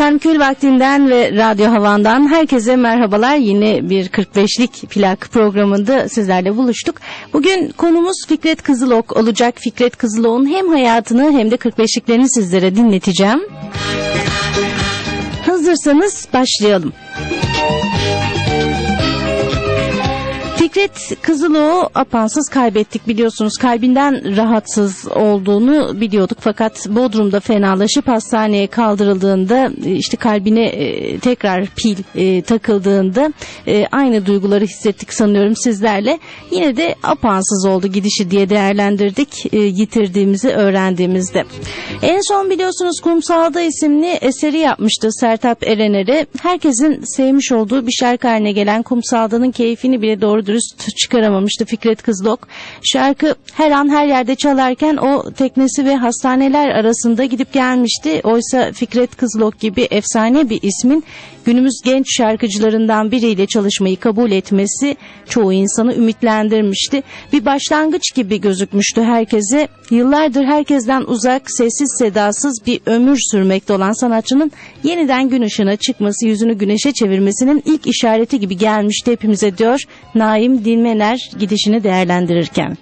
Efendim Kül Vakti'nden ve Radyo Havan'dan herkese merhabalar. Yine bir 45'lik plak programında sizlerle buluştuk. Bugün konumuz Fikret Kızılok olacak. Fikret Kızılok'un hem hayatını hem de 45'liklerini sizlere dinleteceğim. Hazırsanız başlayalım. Fikret Kızıloğlu apansız kaybettik biliyorsunuz. Kalbinden rahatsız olduğunu biliyorduk fakat Bodrum'da fenalaşıp hastaneye kaldırıldığında işte kalbine e, tekrar pil e, takıldığında e, aynı duyguları hissettik sanıyorum sizlerle. Yine de apansız oldu gidişi diye değerlendirdik yitirdiğimizi öğrendiğimizde. En son biliyorsunuz Kumsal'da isimli eseri yapmıştı Sertap Erener'e. Herkesin sevmiş olduğu bir şarkı haline gelen Kumsal'danın keyfini bile doğru dürüst dürüst çıkaramamıştı Fikret Kızılok. Şarkı her an her yerde çalarken o teknesi ve hastaneler arasında gidip gelmişti. Oysa Fikret Kızılok gibi efsane bir ismin günümüz genç şarkıcılarından biriyle çalışmayı kabul etmesi çoğu insanı ümitlendirmişti. Bir başlangıç gibi gözükmüştü herkese. Yıllardır herkesten uzak, sessiz sedasız bir ömür sürmekte olan sanatçının yeniden gün ışığına çıkması, yüzünü güneşe çevirmesinin ilk işareti gibi gelmişti hepimize diyor Naim Dilmener gidişini değerlendirirken.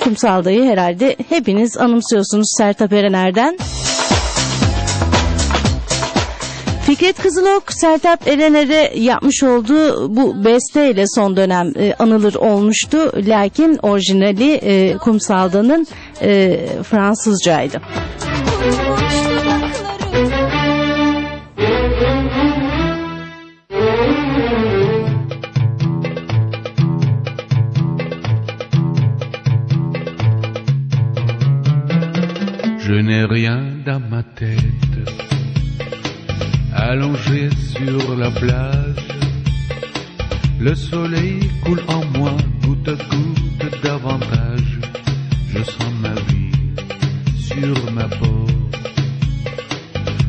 Kumsalda'yı herhalde hepiniz anımsıyorsunuz Sertab Erener'den. Fikret Kızılok, Sertap Erener'e yapmış olduğu bu besteyle son dönem e, anılır olmuştu. Lakin orijinali e, Kumsal'danın e, Fransızcaydı. Je n'ai rien dans ma tête allongé sur la plage. Le soleil coule en moi, goutte à goutte davantage. Je sens ma vie sur ma peau.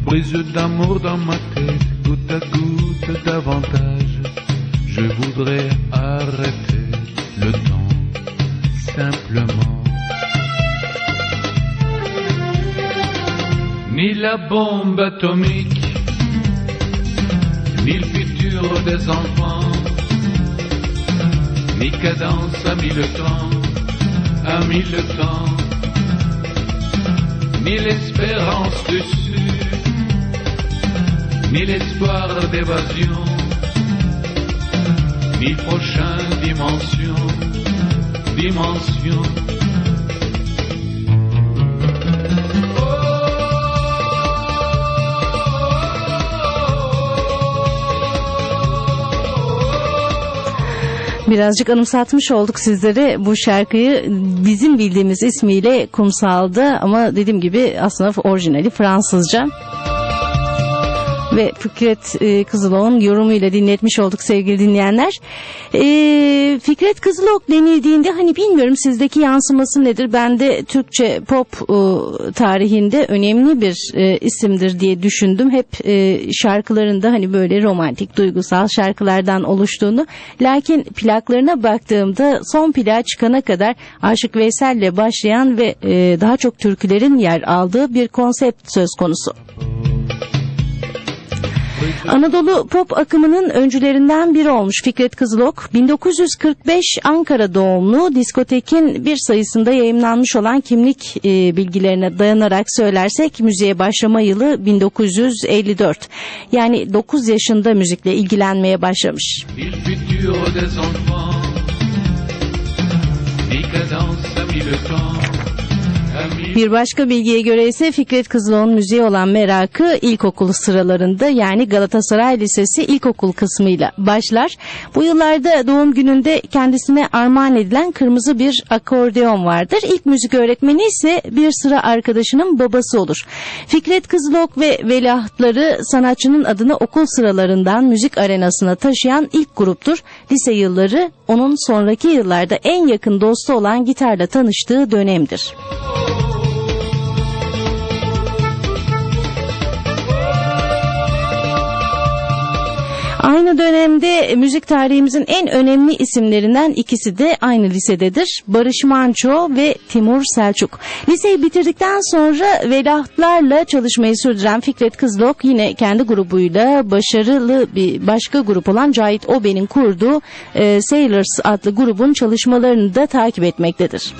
Brise d'amour dans ma tête, goutte à goutte davantage. Je voudrais arrêter le temps, simplement. Ni la bombe atomique ni le futur des enfants, ni cadence à mille temps, à mille temps, ni l'espérance dessus, ni l'espoir d'évasion, ni prochaine dimension, dimension. Birazcık anımsatmış olduk sizlere. Bu şarkıyı bizim bildiğimiz ismiyle Kumsal'da ama dediğim gibi aslında orijinali Fransızca ve Fikret e, Kızılok'un yorumuyla dinletmiş olduk sevgili dinleyenler. E, Fikret Kızılok denildiğinde hani bilmiyorum sizdeki yansıması nedir? Ben de Türkçe pop e, tarihinde önemli bir e, isimdir diye düşündüm. Hep e, şarkılarında hani böyle romantik, duygusal şarkılardan oluştuğunu. Lakin plaklarına baktığımda son plağa çıkana kadar Aşık Veysel'le başlayan ve e, daha çok türkülerin yer aldığı bir konsept söz konusu. Anadolu pop akımının öncülerinden biri olmuş Fikret Kızılok. 1945 Ankara doğumlu diskotekin bir sayısında yayınlanmış olan kimlik e, bilgilerine dayanarak söylersek müziğe başlama yılı 1954. Yani 9 yaşında müzikle ilgilenmeye başlamış. Bir başka bilgiye göre ise Fikret Kızılok'un müziğe olan merakı ilkokul sıralarında yani Galatasaray Lisesi ilkokul kısmıyla başlar. Bu yıllarda doğum gününde kendisine armağan edilen kırmızı bir akordeon vardır. İlk müzik öğretmeni ise bir sıra arkadaşının babası olur. Fikret Kızılok ve veliahtları sanatçının adını okul sıralarından müzik arenasına taşıyan ilk gruptur. Lise yılları onun sonraki yıllarda en yakın dostu olan gitarla tanıştığı dönemdir. Aynı dönemde müzik tarihimizin en önemli isimlerinden ikisi de aynı lisededir. Barış Manço ve Timur Selçuk. Liseyi bitirdikten sonra veliahtlarla çalışmayı sürdüren Fikret Kızılok yine kendi grubuyla başarılı bir başka grup olan Cahit Oben'in kurduğu e, Sailors adlı grubun çalışmalarını da takip etmektedir.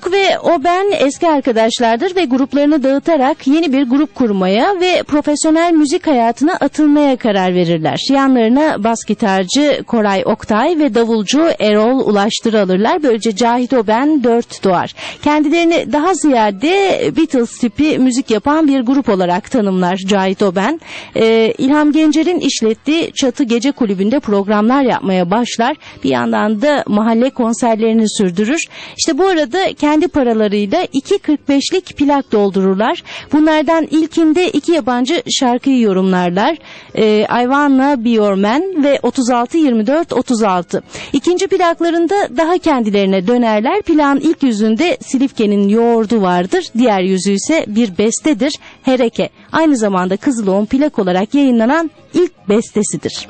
Kızılok ve Oben eski arkadaşlardır ve gruplarını dağıtarak yeni bir grup kurmaya ve profesyonel müzik hayatına atılmaya karar verirler. Yanlarına bas gitarcı Koray Oktay ve davulcu Erol Ulaştır alırlar. Böylece Cahit Oben dört doğar. Kendilerini daha ziyade Beatles tipi müzik yapan bir grup olarak tanımlar Cahit Oben. Ee, İlham Gencer'in işlettiği Çatı Gece Kulübü'nde programlar yapmaya başlar. Bir yandan da mahalle konserlerini sürdürür. İşte bu arada kendi paralarıyla 2.45'lik plak doldururlar. Bunlardan ilkinde iki yabancı şarkıyı yorumlarlar. E, I Wanna Be Your Man ve 36-24-36. İkinci plaklarında daha kendilerine dönerler. Plağın ilk yüzünde Silifke'nin yoğurdu vardır. Diğer yüzü ise bir bestedir. Hereke. Aynı zamanda Kızıloğun plak olarak yayınlanan ilk bestesidir.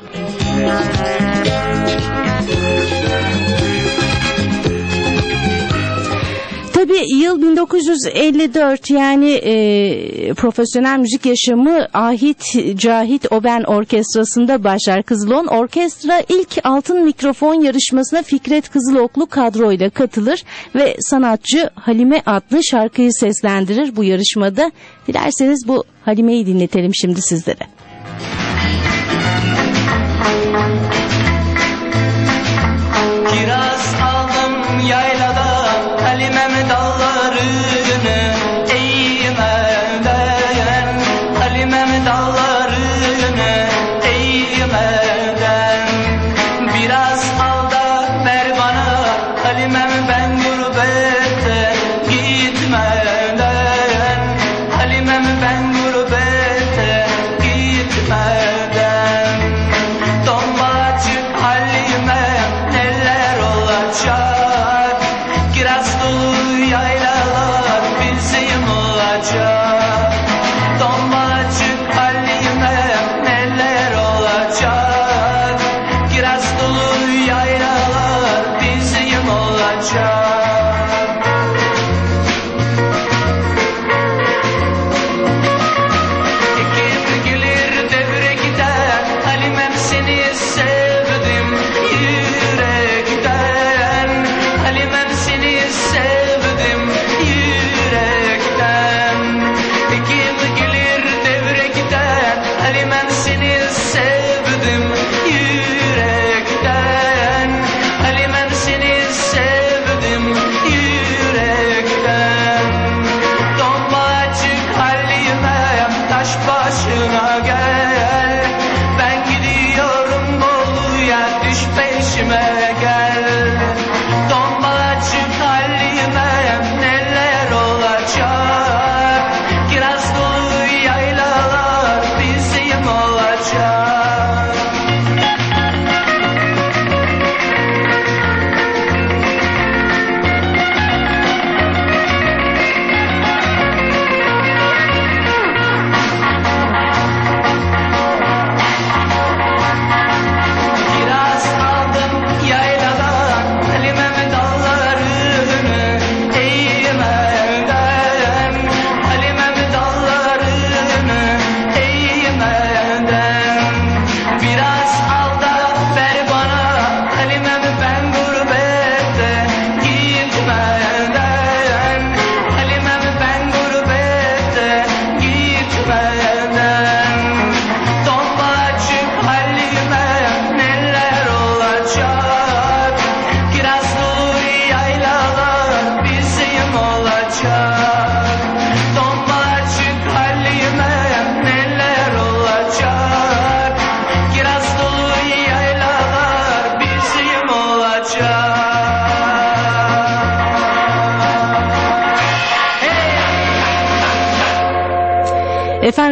Tabii yıl 1954 yani e, profesyonel müzik yaşamı Ahit Cahit Oben Orkestrası'nda başlar Kızılon. Orkestra ilk altın mikrofon yarışmasına Fikret Kızıloklu kadroyla katılır ve sanatçı Halime adlı şarkıyı seslendirir bu yarışmada. Dilerseniz bu Halime'yi dinletelim şimdi sizlere. Kiraz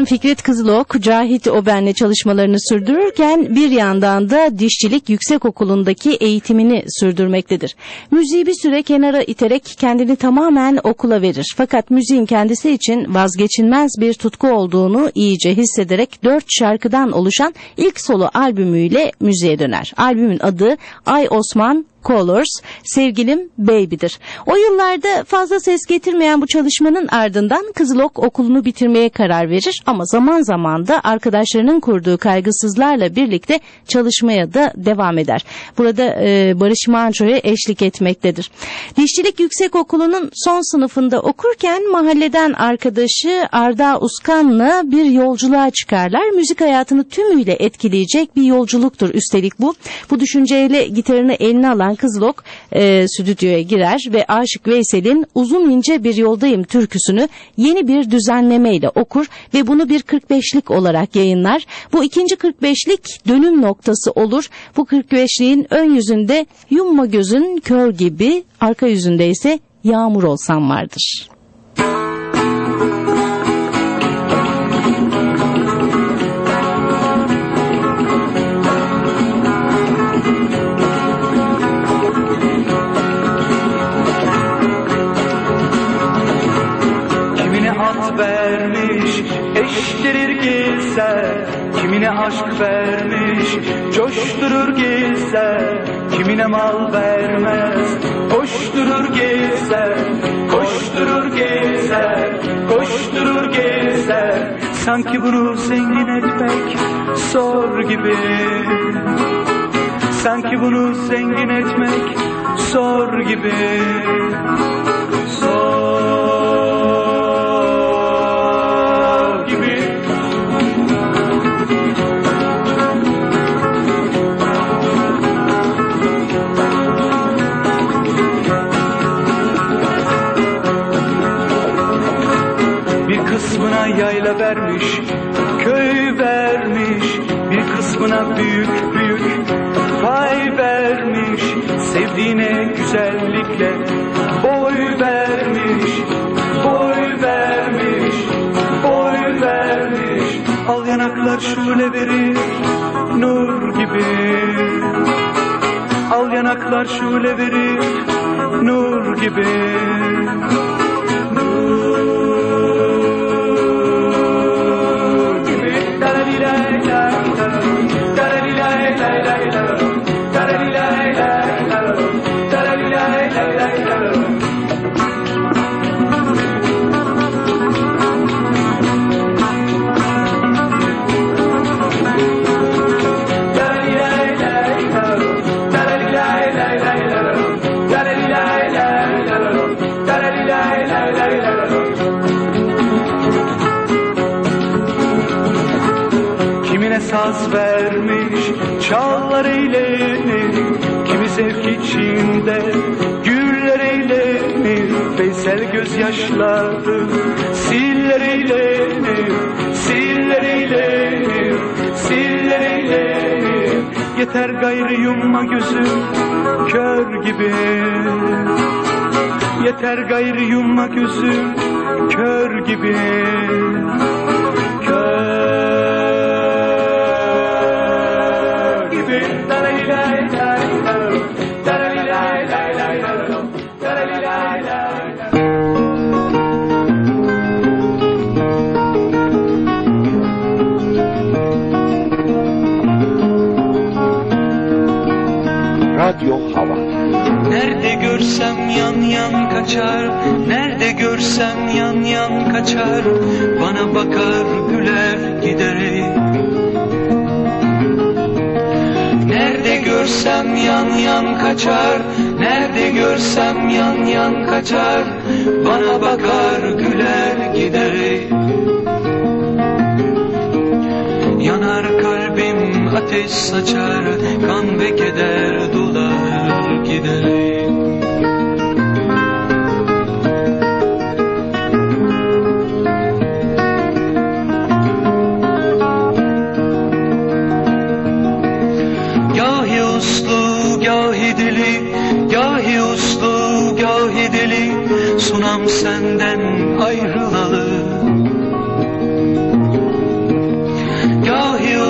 Fikret Kızılok, Cahit Oben'le çalışmalarını sürdürürken bir yandan da Dişçilik Yüksekokulu'ndaki eğitimini sürdürmektedir. Müziği bir süre kenara iterek kendini tamamen okula verir. Fakat müziğin kendisi için vazgeçilmez bir tutku olduğunu iyice hissederek dört şarkıdan oluşan ilk solo albümüyle müziğe döner. Albümün adı Ay Osman Colors, Sevgilim Baby'dir. O yıllarda fazla ses getirmeyen bu çalışmanın ardından Kızılok okulunu bitirmeye karar verir ama zaman zaman da arkadaşlarının kurduğu kaygısızlarla birlikte çalışmaya da devam eder. Burada e, Barış Manço'ya eşlik etmektedir. Dişçilik Yüksekokulu'nun son sınıfında okurken mahalleden arkadaşı Arda Uskan'la bir yolculuğa çıkarlar. Müzik hayatını tümüyle etkileyecek bir yolculuktur üstelik bu. Bu düşünceyle gitarını eline alan Kızılok e, stüdyoya girer ve Aşık Veysel'in Uzun ince bir yoldayım türküsünü yeni bir düzenlemeyle okur ve bunu bir 45'lik olarak yayınlar. Bu ikinci 45'lik dönüm noktası olur. Bu 45'liğin ön yüzünde yumma gözün kör gibi, arka yüzünde ise yağmur olsam vardır. Vermiş, eştirir gitse Kimine aşk vermiş, coşturur gitse Kimine mal vermez, koşturur gitse Koşturur gitse, koşturur gitse Sanki bunu zengin etmek zor gibi. Sanki bunu zengin etmek zor gibi. Zor yayla vermiş, köy vermiş, bir kısmına büyük büyük pay vermiş, sevdiğine güzellikle boy vermiş, boy vermiş, boy vermiş. Al yanaklar şule verir, nur gibi. Al yanaklar şule verir, nur gibi. Nur Veysel gözyaşları, siller eğlenir Siller eğlenir, siller eğlenir Yeter gayrı yumma gözüm, kör gibi. Yeter gayrı yumma gözüm, kör gibi Radyo Hava. Nerede görsem yan yan kaçar Nerede görsem yan yan kaçar Bana bakar güler giderek Nerede görsem yan yan kaçar Nerede görsem yan yan kaçar Bana bakar güler giderek Yanar ateş saçar Kan ve keder dolar giderek Gahi uslu, gahi gahi gahi dili Sunam senden ayrılalı.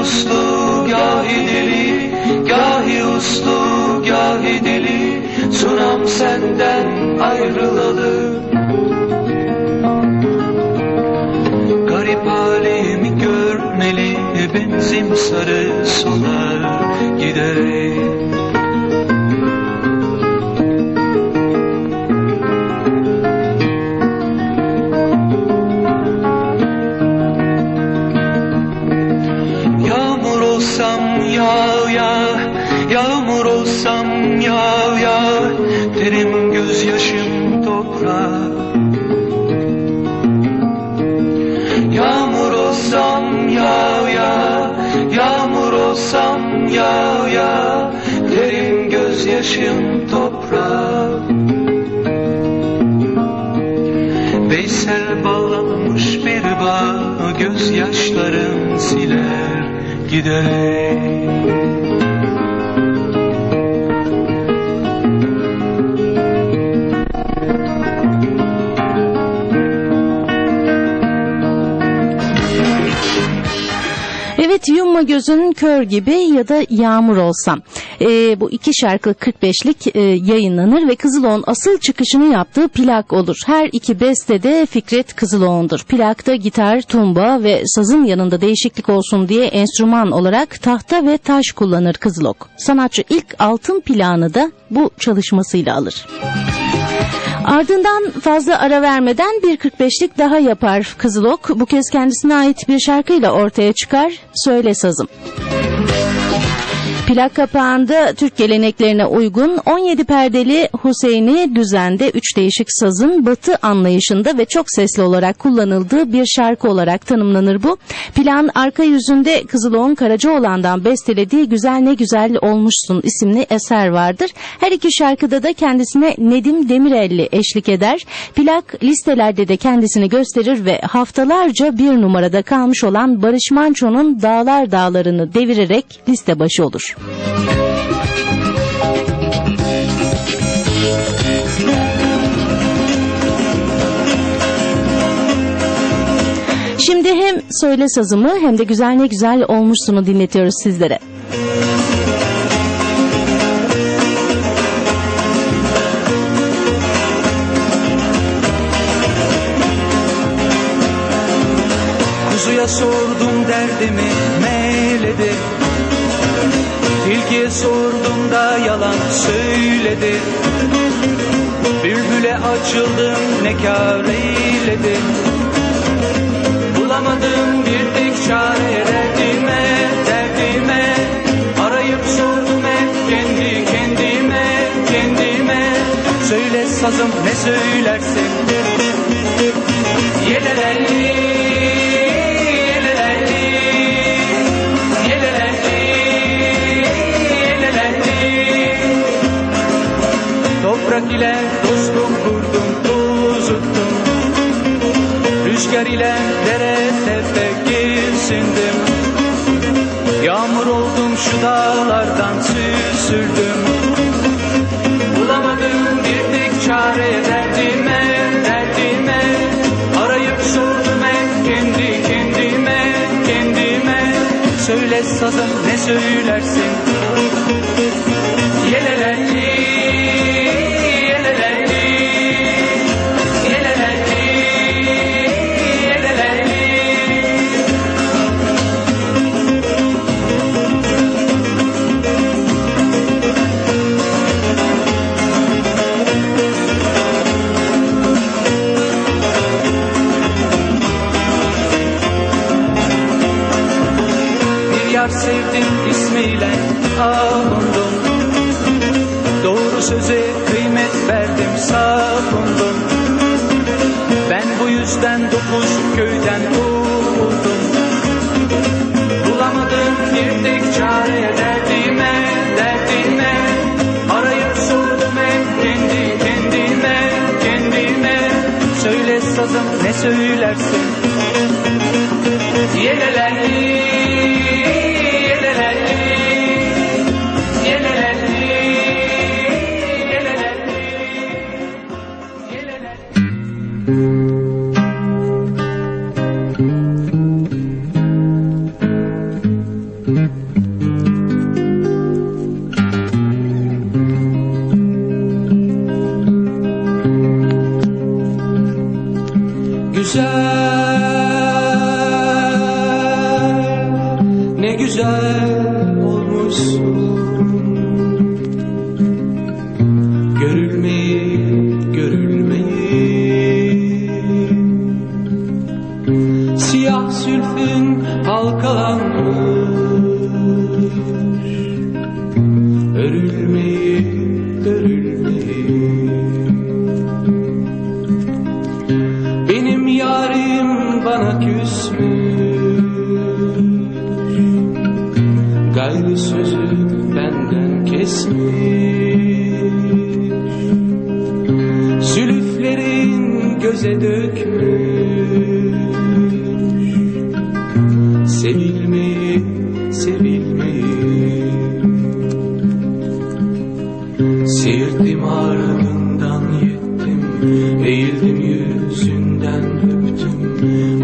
Uslu senden ayrılalı. Garip halimi görmeli Benzin sarı solar giderek Yağmur olsam yağ yağ Yağmur olsam yağ yağ Terim gözyaşım toprak. Yağmur olsam yağ yağ Yağmur olsam yağ yağ Terim gözyaşım toprak. Veysel bağlanmış bir bağ Gözyaşlarım siler giderek Evet yumma gözün kör gibi ya da yağmur olsam. Ee, bu iki şarkı 45'lik e, yayınlanır ve Kızılon asıl çıkışını yaptığı plak olur. Her iki beste de Fikret Kızılon'dur. Plakta gitar, tumba ve sazın yanında değişiklik olsun diye enstrüman olarak tahta ve taş kullanır Kızılok. Sanatçı ilk altın plağını da bu çalışmasıyla alır. Ardından fazla ara vermeden bir 45'lik daha yapar Kızılok. Bu kez kendisine ait bir şarkıyla ortaya çıkar. Söyle sazım. Plak kapağında Türk geleneklerine uygun 17 perdeli Hüseyin'i düzende 3 değişik sazın batı anlayışında ve çok sesli olarak kullanıldığı bir şarkı olarak tanımlanır bu. Plan arka yüzünde Kızılok'un Karacaoğlan'dan bestelediği Güzel Ne Güzel Olmuşsun isimli eser vardır. Her iki şarkıda da kendisine Nedim Demirelli eşlik eder. Plak listelerde de kendisini gösterir ve haftalarca bir numarada kalmış olan Barış Manço'nun Dağlar Dağlarını devirerek liste başı olur. Şimdi hem söyle sazımı hem de güzel ne güzel olmuşsunu dinletiyoruz sizlere. Kuzuya sordum derdimi meyledi Tilkiye sordum da yalan söyledi Bülbüle açıldım ne kâr eyledi Bulamadım bir tek çare derdime derdime. Arayıp sordum hep kendi kendime kendime. Söyle sazım ne söylersin? Yelelelli ile dostum kurdum tozuttum Rüzgar ile dere tepe gezindim Yağmur oldum şu dağlardan süzüldüm. Bulamadım bir tek çare derdime derdime. Arayıp sordum hep kendi kendime kendime. Söyle sazım ne söylersin? Yelelelli ismiyle avundum Doğru söze kıymet verdim savundum Ben bu yüzden dokuz köyden doğdum Bulamadım bir tek çare derdime derdime. Arayıp sordum hep kendi kendime kendime. Söyle sazım ne söylersin? Yelelelli,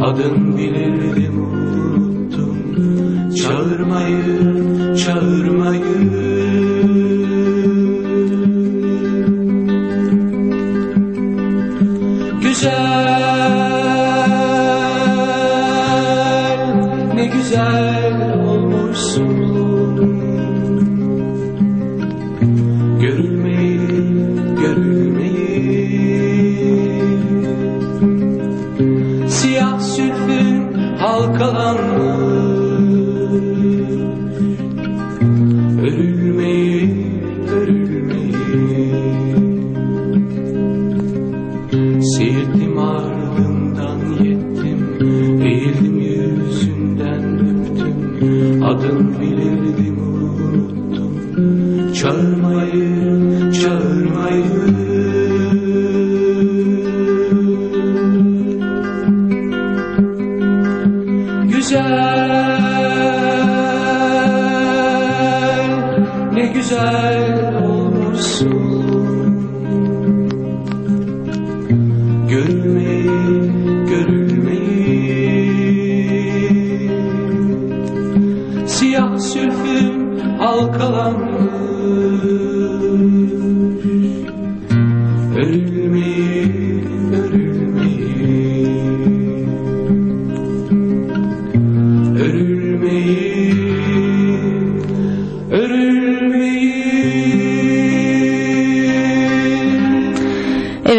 Adın bilirdim unuttum. Çağırmayı, çağırmayı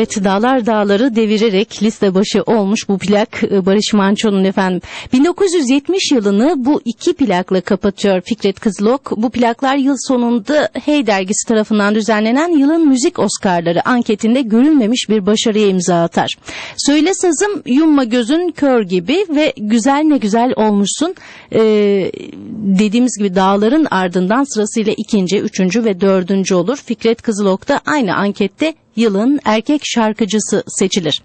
Evet Dağlar Dağları devirerek liste başı olmuş bu plak e, Barış Manço'nun efendim. 1970 yılını bu iki plakla kapatıyor Fikret Kızılok. Bu plaklar yıl sonunda Hey dergisi tarafından düzenlenen yılın müzik Oscar'ları anketinde görülmemiş bir başarıya imza atar. Söyle sazım yumma gözün kör gibi ve güzel ne güzel olmuşsun. Ee, dediğimiz gibi dağların ardından sırasıyla ikinci, üçüncü ve dördüncü olur. Fikret Kızılok da aynı ankette yılın erkek şarkıcısı seçilir.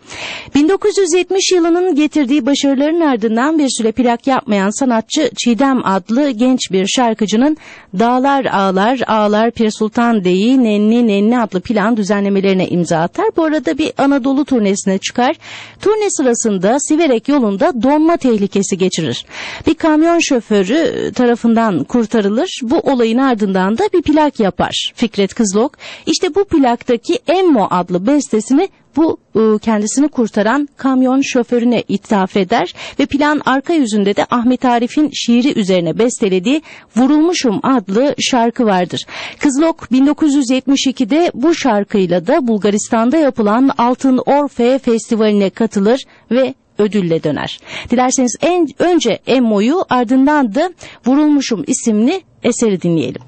1970 yılının getirdiği başarıların ardından bir süre plak yapmayan sanatçı Çiğdem adlı genç bir şarkıcının Dağlar Ağlar Ağlar Pir Sultan Deyi Nenni Nenni adlı plan düzenlemelerine imza atar. Bu arada bir Anadolu turnesine çıkar. Turne sırasında Siverek yolunda donma tehlikesi geçirir. Bir kamyon şoförü tarafından kurtarılır. Bu olayın ardından da bir plak yapar Fikret Kızılok. İşte bu plaktaki Emmo adlı bestesini bu e, kendisini kurtaran kamyon şoförüne ithaf eder ve plan arka yüzünde de Ahmet Arif'in şiiri üzerine bestelediği Vurulmuşum adlı şarkı vardır. Kızılok 1972'de bu şarkıyla da Bulgaristan'da yapılan Altın Orfe Festivali'ne katılır ve ödülle döner. Dilerseniz en önce Emmo'yu ardından da Vurulmuşum isimli eseri dinleyelim.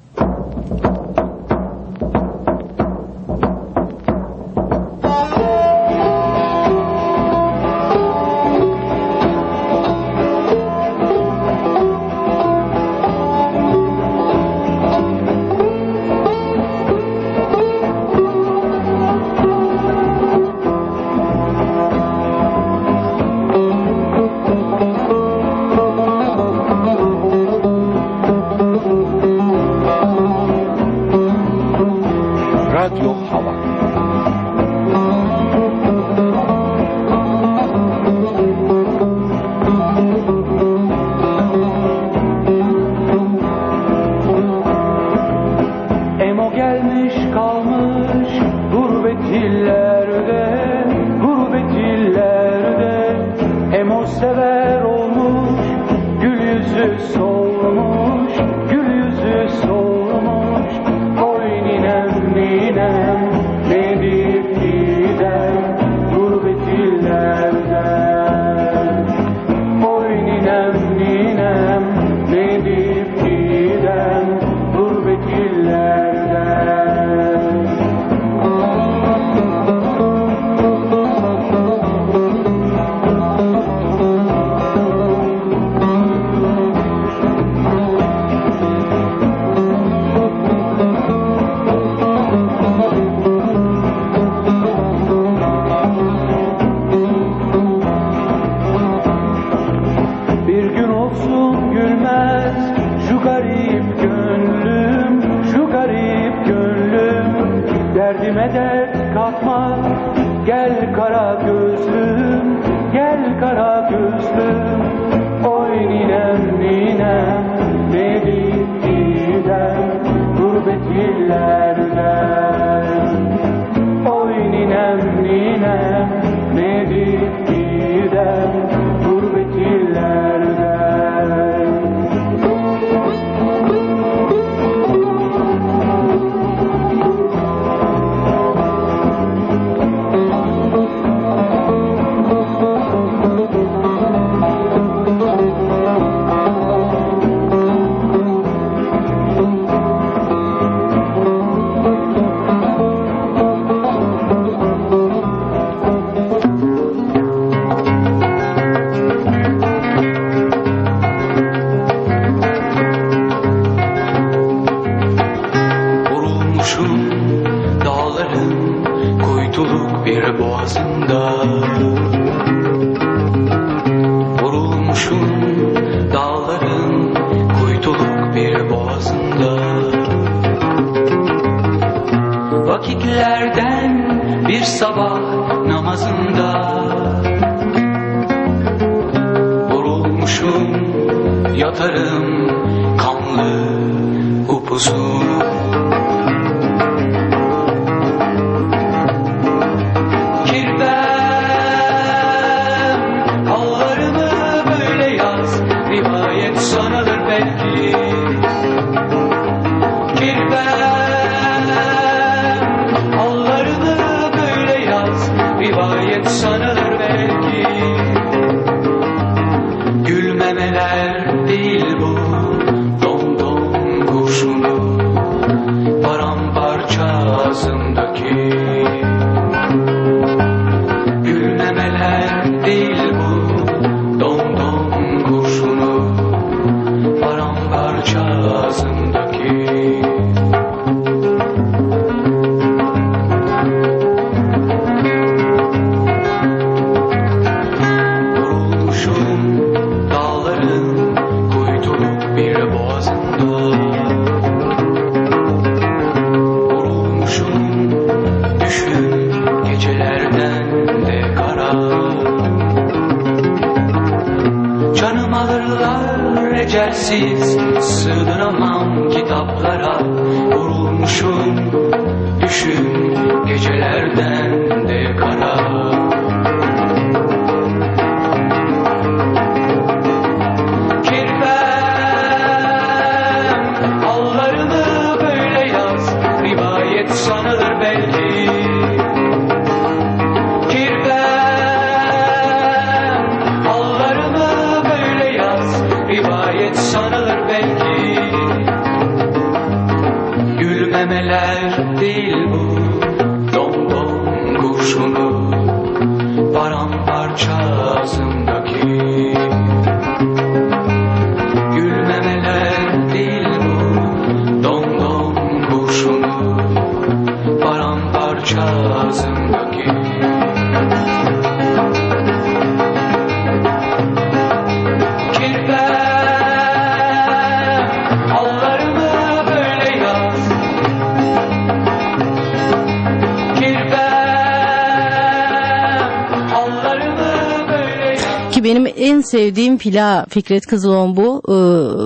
Benim en sevdiğim pila Fikret Kızılon bu. Ee,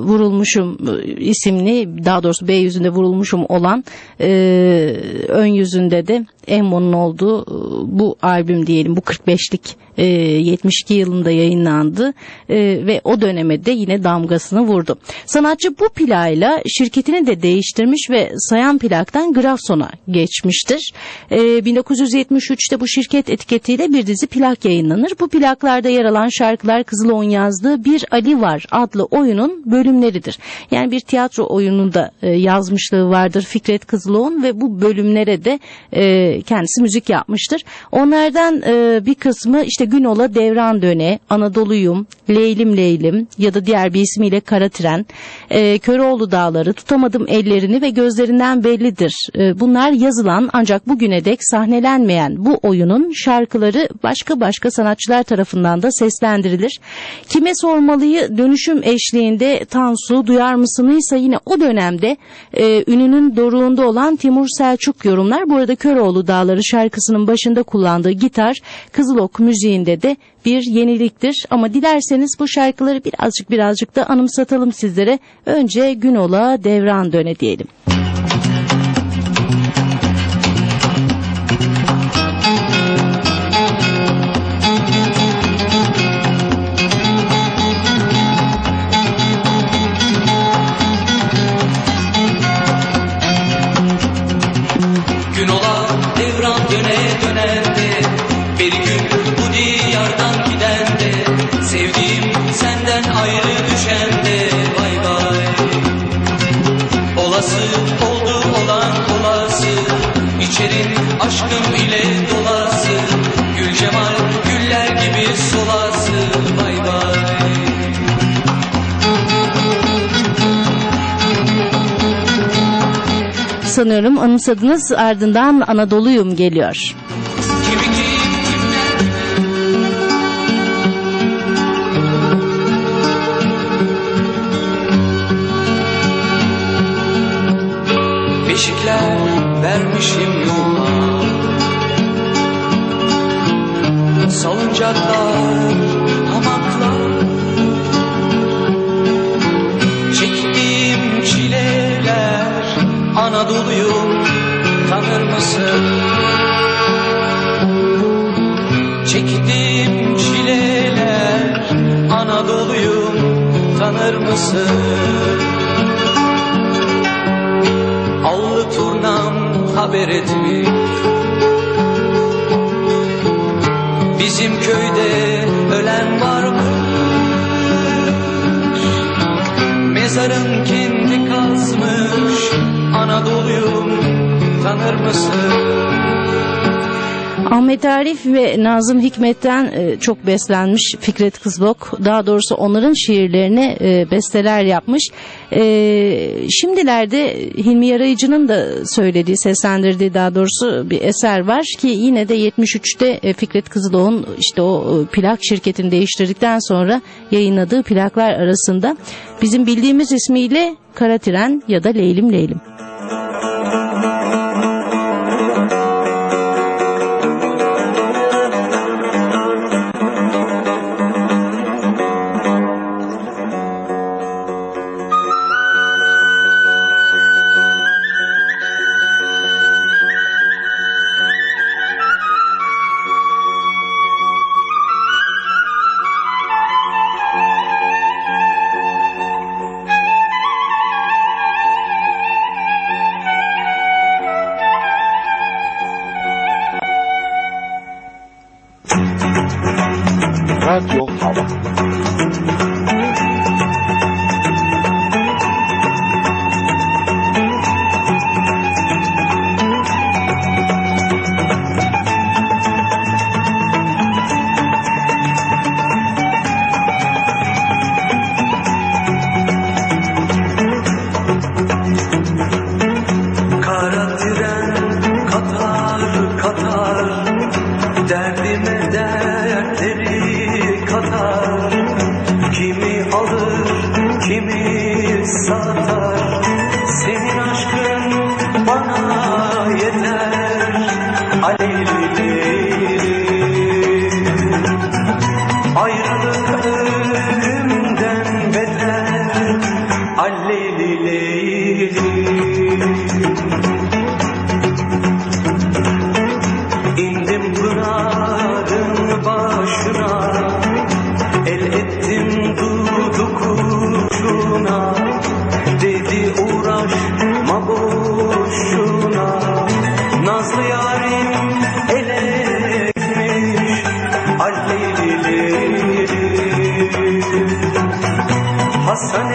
vurulmuşum e, isimli daha doğrusu B yüzünde vurulmuşum olan e, ön yüzünde de Emmo'nun olduğu e, bu albüm diyelim bu 45'lik e, 72 yılında yayınlandı E, ve o döneme de yine damgasını vurdu. Sanatçı bu playla şirketini de değiştirmiş ve Sayan Plak'tan Grafson'a geçmiştir. E, 1973'te bu şirket etiketiyle bir dizi plak yayınlanır. Bu plaklarda yer alan şarkılar Kızılon yazdığı Bir Ali Var adlı oyunun bölümleridir. Yani bir tiyatro oyununda e, yazmışlığı vardır Fikret Kızılon ve bu bölümlere de kendisi müzik yapmıştır. Onlardan e, bir kısmı işte Günola Devran Döne, Anadolu'yum, Leylim Leylim ya da diğer bir ismiyle Kara Tren, e, Köroğlu Dağları, Tutamadım Ellerini ve Gözlerinden Bellidir. E, bunlar yazılan ancak bugüne dek sahnelenmeyen bu oyunun şarkıları başka başka sanatçılar tarafından da seslendirilir. Kime sormalıyı dönüşüm eşliğinde Tansu duyar mısınıysa yine o dönemde e, ününün doruğunda olan Timur Selçuk yorumlar. Bu arada Köroğlu Dağları şarkısının başında kullandığı gitar Kızılok müziğinde de bir yeniliktir. Ama dilerseniz bu şarkıları birazcık birazcık da anımsatalım sizlere. Önce Günola Devran Döne diyelim. Gün bu diyardan gidende Sevdiğim senden ayrı düşende. Vay vay. Olası oldu olan olası. İçerin aşkım ile dolası. Gül cemal güller gibi solası. Vay vay. Sanıyorum anımsadınız ardından Anadolu'yum geliyor. Mısın? Allı turnam haber etmiş Bizim köyde ölen varmış Mezarım kendi kazmış Anadolu'yum tanır mısın? Ahmet Arif ve Nazım Hikmet'ten e, çok beslenmiş Fikret Kızılok. Daha doğrusu onların şiirlerine besteler yapmış. E, şimdilerde Hilmi Yarayıcı'nın da söylediği, seslendirdiği daha doğrusu bir eser var ki yine de 73'te e, Fikret Kızılok'un işte o plak şirketini değiştirdikten sonra yayınladığı plaklar arasında bizim bildiğimiz ismiyle Kara Tren ya da Leylim Leylim. آسان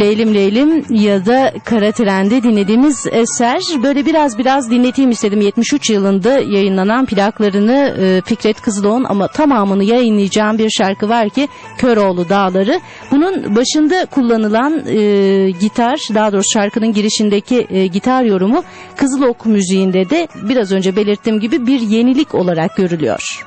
Leylim Leylim ya da Kara Tren'de dinlediğimiz eser böyle biraz biraz dinleteyim istedim 73 yılında yayınlanan plaklarını e, Fikret Kızılok'un ama tamamını yayınlayacağım bir şarkı var ki Köroğlu Dağları. Bunun başında kullanılan e, gitar daha doğrusu şarkının girişindeki e, gitar yorumu Kızılok müziğinde de biraz önce belirttiğim gibi bir yenilik olarak görülüyor.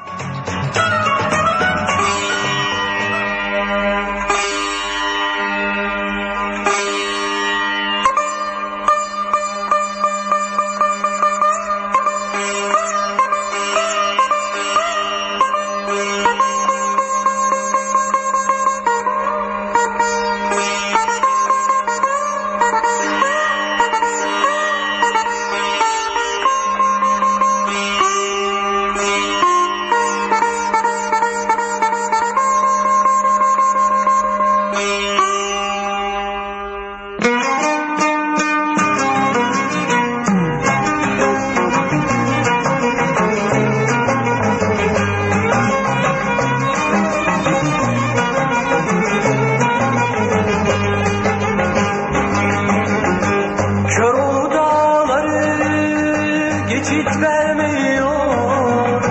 geçit vermiyor.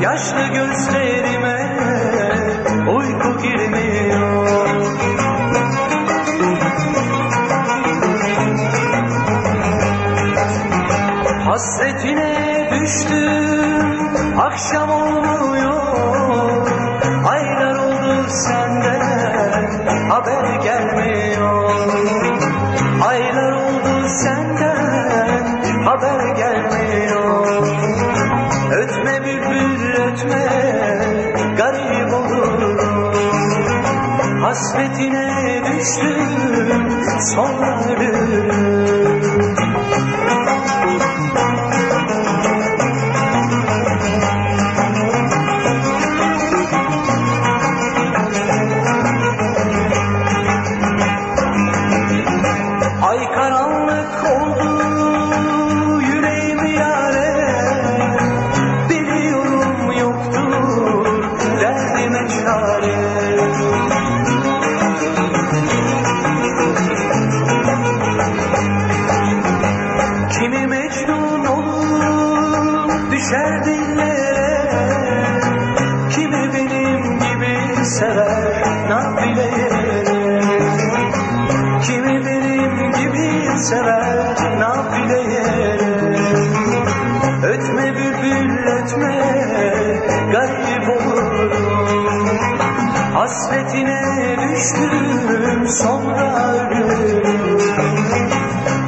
Yaşlı gözlerime uyku girmiyor. Hasretine düştüm akşam olmuyor. Aylar oldu senden haber Hasretine düştüm sonra Hasretine düştüm sonra ölürüm.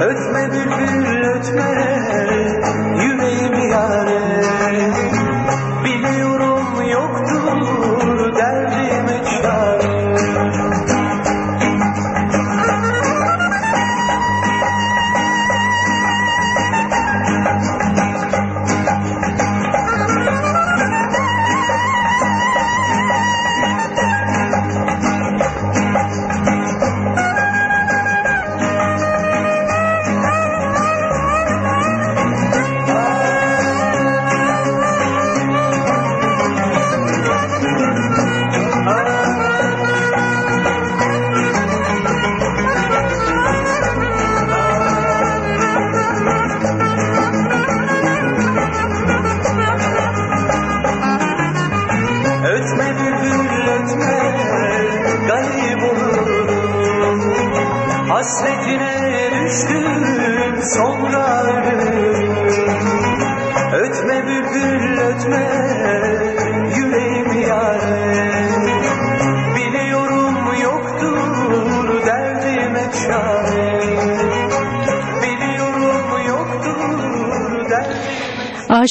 Ötme bülbül ötme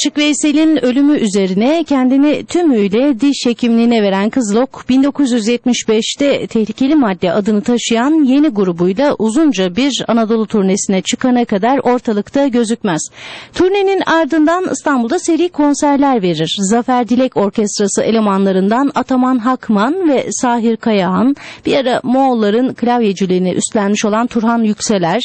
Aşık Veysel'in ölümü üzerine kendini tümüyle diş hekimliğine veren Kızılok 1975'te tehlikeli madde adını taşıyan yeni grubuyla uzunca bir Anadolu turnesine çıkana kadar ortalıkta gözükmez. Turnenin ardından İstanbul'da seri konserler verir. Zafer Dilek Orkestrası elemanlarından Ataman Hakman ve Sahir Kayahan bir ara Moğolların klavyeciliğini üstlenmiş olan Turhan Yükseler,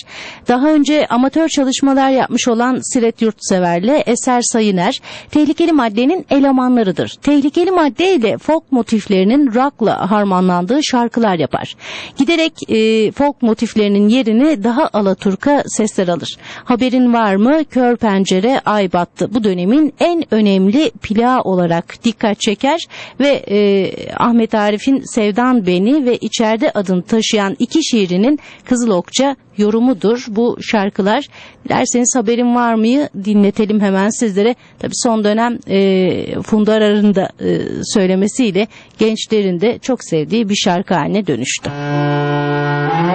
daha önce amatör çalışmalar yapmış olan Siret Yurtsever'le Eser Sayıner, tehlikeli maddenin elemanlarıdır. Tehlikeli madde ile folk motiflerinin rock'la harmanlandığı şarkılar yapar. Giderek e, folk motiflerinin yerini daha alaturka sesler alır. Haberin var mı? Kör Pencere Ay Battı. Bu dönemin en önemli plağı olarak dikkat çeker ve e, Ahmet Arif'in Sevdan Beni ve içeride adını taşıyan iki şiirinin Kızıl Okça yorumudur bu şarkılar. Dilerseniz haberin var mıyı dinletelim hemen sizlere. Tabi son dönem e, Funda Arar'ın da e, söylemesiyle gençlerin de çok sevdiği bir şarkı haline dönüştü. Thank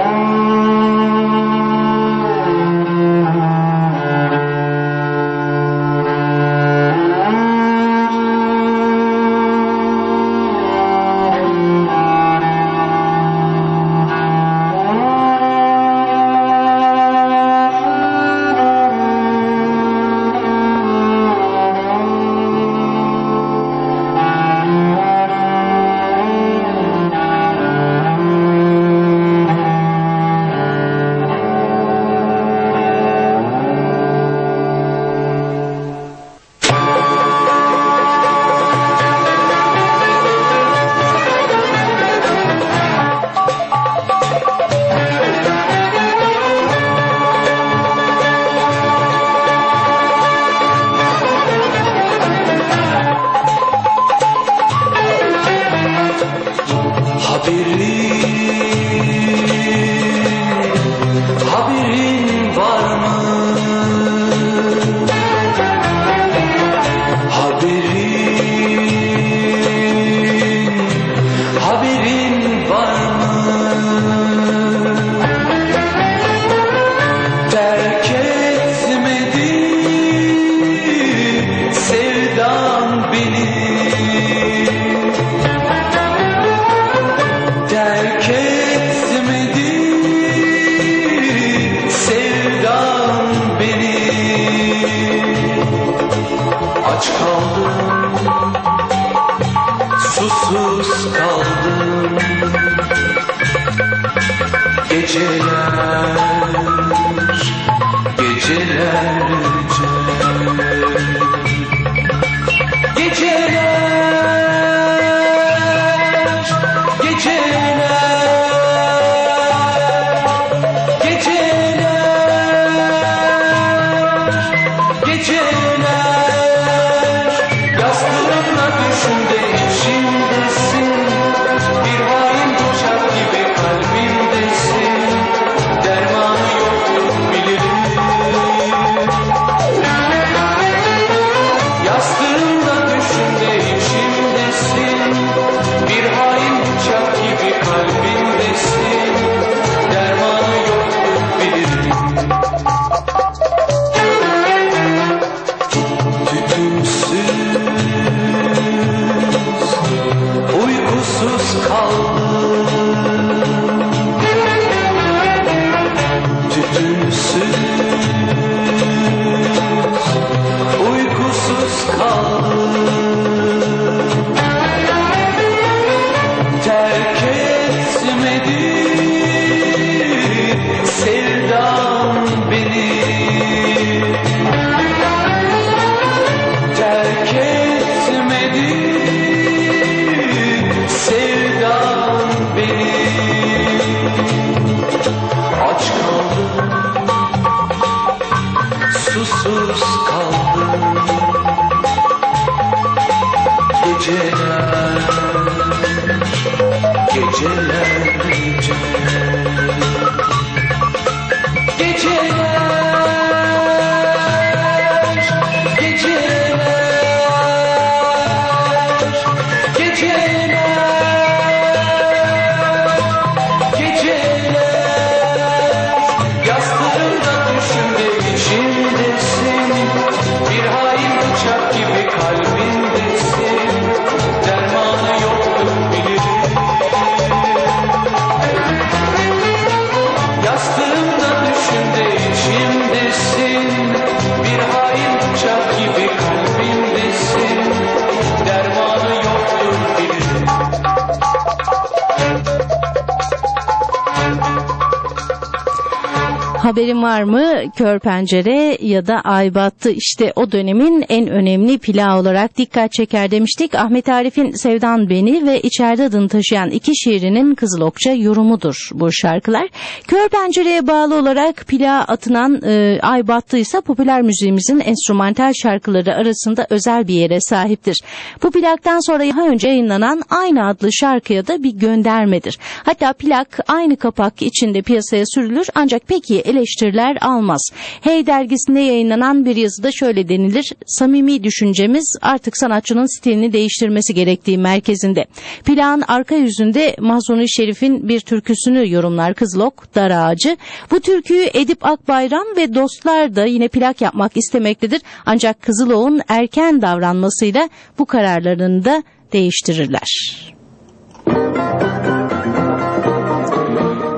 var mı? Kör Pencere ya da Ay Battı işte o dönemin en önemli plağı olarak dikkat çeker demiştik. Ahmet Arif'in Sevdan Beni ve içeride adını taşıyan iki şiirinin Kızıl Okça yorumudur bu şarkılar. Kör Pencere'ye bağlı olarak plağa atılan e, Ay Battı popüler müziğimizin enstrümantal şarkıları arasında özel bir yere sahiptir. Bu plaktan sonra daha önce yayınlanan aynı adlı şarkıya da bir göndermedir. Hatta plak aynı kapak içinde piyasaya sürülür ancak pek iyi eleştiriler almaz. Hey dergisinde yayınlanan bir yazıda şöyle denilir. Samimi düşüncemiz artık sanatçının stilini değiştirmesi gerektiği merkezinde. Plağın arka yüzünde Mahzuni Şerif'in bir türküsünü yorumlar Kızılok, Dar Ağacı. Bu türküyü Edip Akbayram ve dostlar da yine plak yapmak istemektedir. Ancak Kızılok'un erken davranmasıyla bu kararlarını da değiştirirler.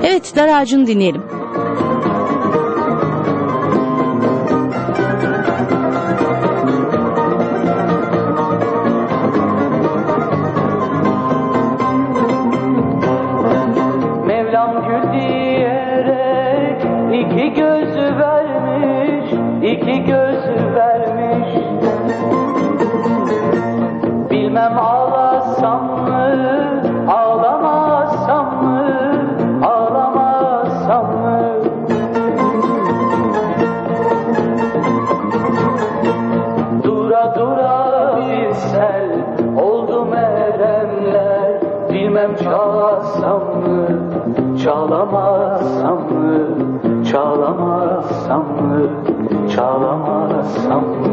Evet Dar Ağacı'nı dinleyelim. Gözü vermiş, iki gözü vermiş. Bilmem ağlasam mı, ağlamasam mı, ağlamasam mı? Dura dura bir sel oldum erenler, bilmem çalsam mı, çalamasam mı, çalamasam mı, çalamasam mı?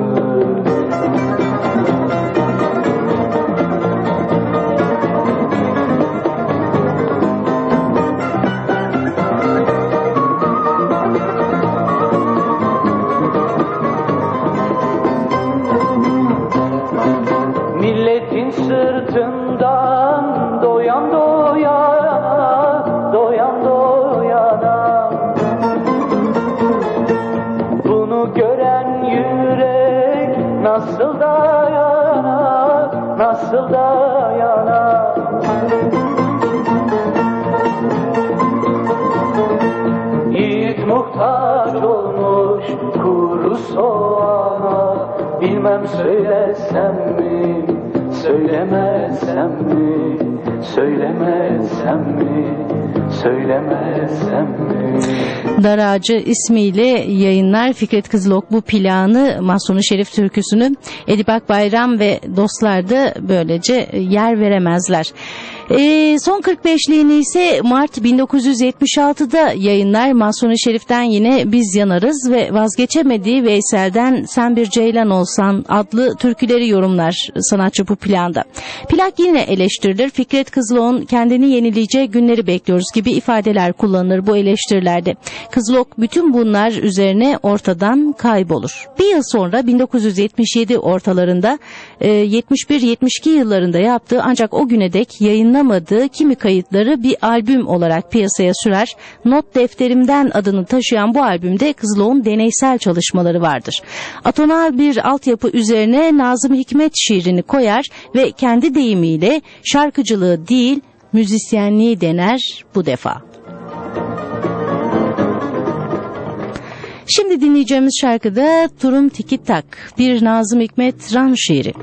Milletin sırtından dayana olmuş kuru soğana. Bilmem söylesem mi, söylemesem mi Söylemesem mi, söylemesem mi Dar Ağacı ismiyle yayınlar Fikret Kızılok bu planı Mahsuni Şerif türküsünü Edip Akbayram ve dostlar da böylece yer veremezler. Ee, son 45'liğini ise Mart 1976'da yayınlar Mahsuni Şerif'ten yine Biz Yanarız ve vazgeçemediği Veysel'den Sen Bir Ceylan Olsan adlı türküleri yorumlar sanatçı bu planda. Plak yine eleştirilir. Fikret Kızılok'un kendini yenileyeceği günleri bekliyoruz gibi ifadeler kullanılır bu eleştirilerde. Kızılok bütün bunlar üzerine ortadan kaybolur. Bir yıl sonra 1977 ortalarında e, 71-72 yıllarında yaptığı ancak o güne dek yayınlamadığı kimi kayıtları bir albüm olarak piyasaya sürer. Not defterimden adını taşıyan bu albümde Kızılok'un deneysel çalışmaları vardır. Atonal bir altyapı üzerine Nazım Hikmet şiirini koyar ve kendi deyimiyle şarkıcılığı değil müzisyenliği dener bu defa. Şimdi dinleyeceğimiz şarkıda Turum Tiki Tak, bir Nazım Hikmet Ram şiiri.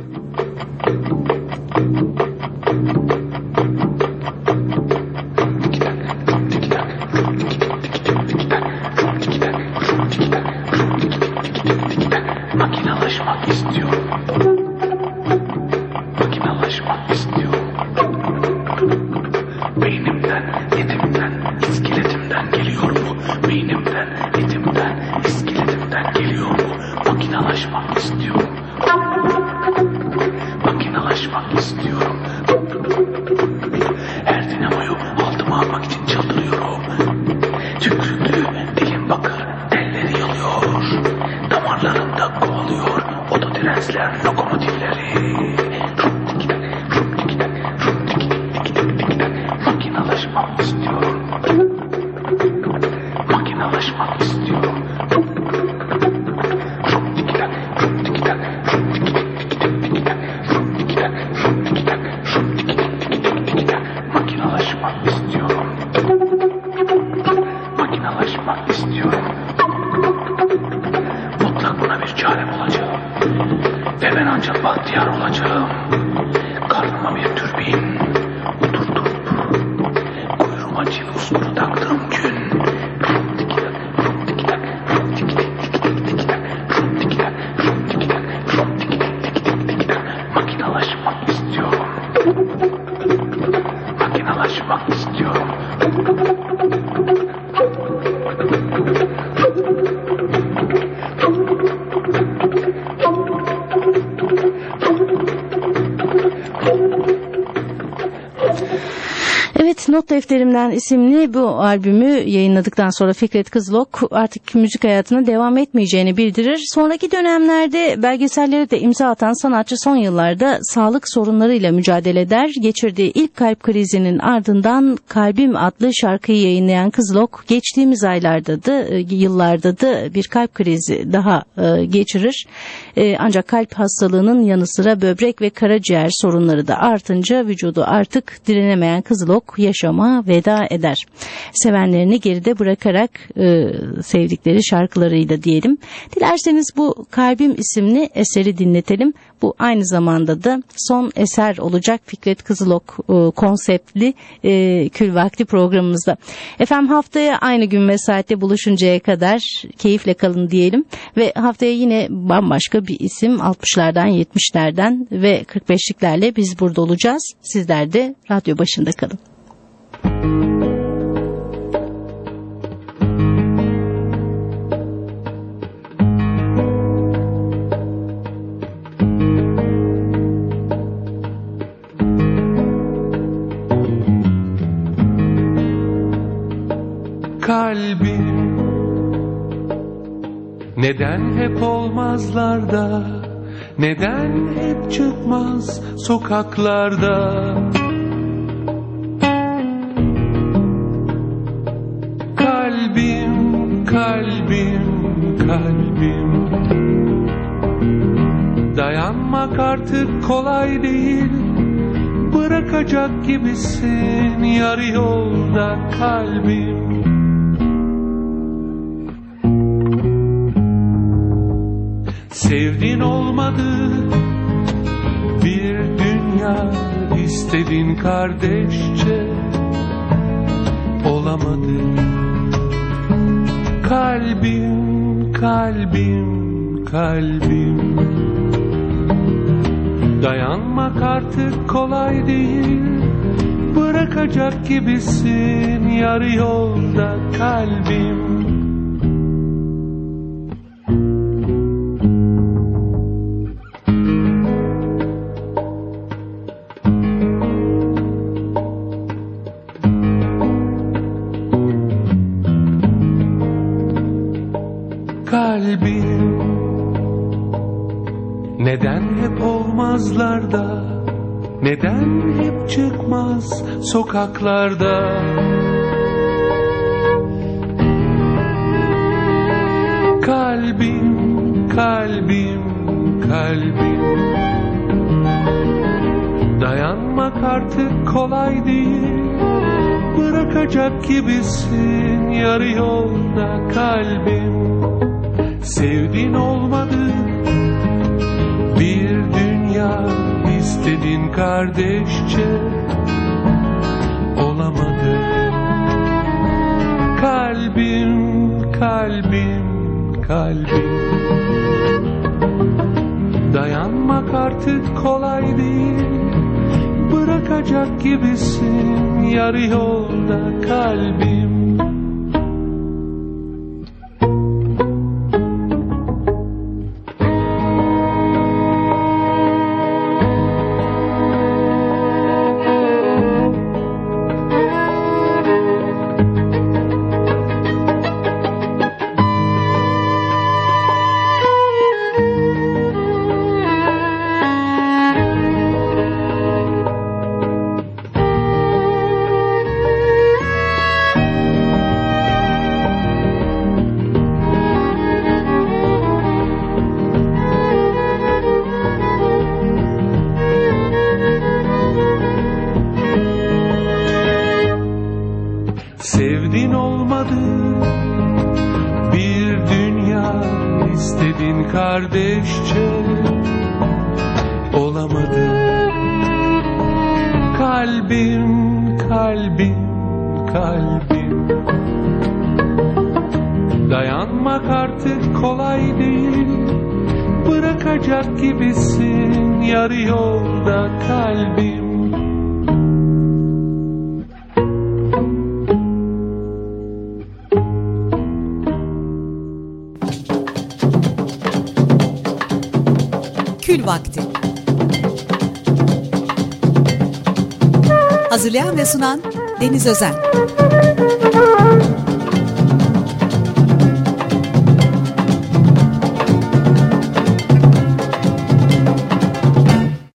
Evet Not Defterimden isimli bu albümü yayınladıktan sonra Fikret Kızılok artık müzik hayatına devam etmeyeceğini bildirir. Sonraki dönemlerde belgesellere de imza atan sanatçı son yıllarda sağlık sorunlarıyla mücadele eder. Geçirdiği ilk kalp krizinin ardından Kalbim adlı şarkıyı yayınlayan Kızılok geçtiğimiz aylarda da e, yıllarda da bir kalp krizi daha e, geçirir. E, Ancak kalp hastalığının yanı sıra böbrek ve karaciğer sorunları da artınca vücudu artık direnemeyen Kızılok yaşama veda eder. Sevenlerini geride bırakarak e, sevdikleri şarkılarıyla diyelim. Dilerseniz bu Kalbim isimli eseri dinletelim. Bu aynı zamanda da son eser olacak Fikret Kızılok e, konseptli e, Kül Vakti programımızda. Efendim haftaya aynı gün ve saatte buluşuncaya kadar keyifle kalın diyelim ve haftaya yine bambaşka bir isim 60'lardan 70'lerden ve 45'liklerle biz burada olacağız. Sizler de radyo başında kalın. Kalbim Neden hep olmazlarda? Neden hep çıkmaz sokaklarda? Kalbim, kalbim, kalbim. Dayanmak artık kolay değil. Bırakacak gibisin yarı yolda kalbim Sevdin olmadı. Bir dünya istedin kardeşçe. Olamadı. Kalbim kalbim kalbim. Dayanmak artık kolay değil. Bırakacak gibisin yarı yolda kalbim sokaklarda. Kalbim, kalbim, kalbim. Dayanmak artık kolay değil. Bırakacak gibisin yarı yolda kalbim kolay bırakacak gibisin. Yarı yolda kalbim sunan Deniz Özen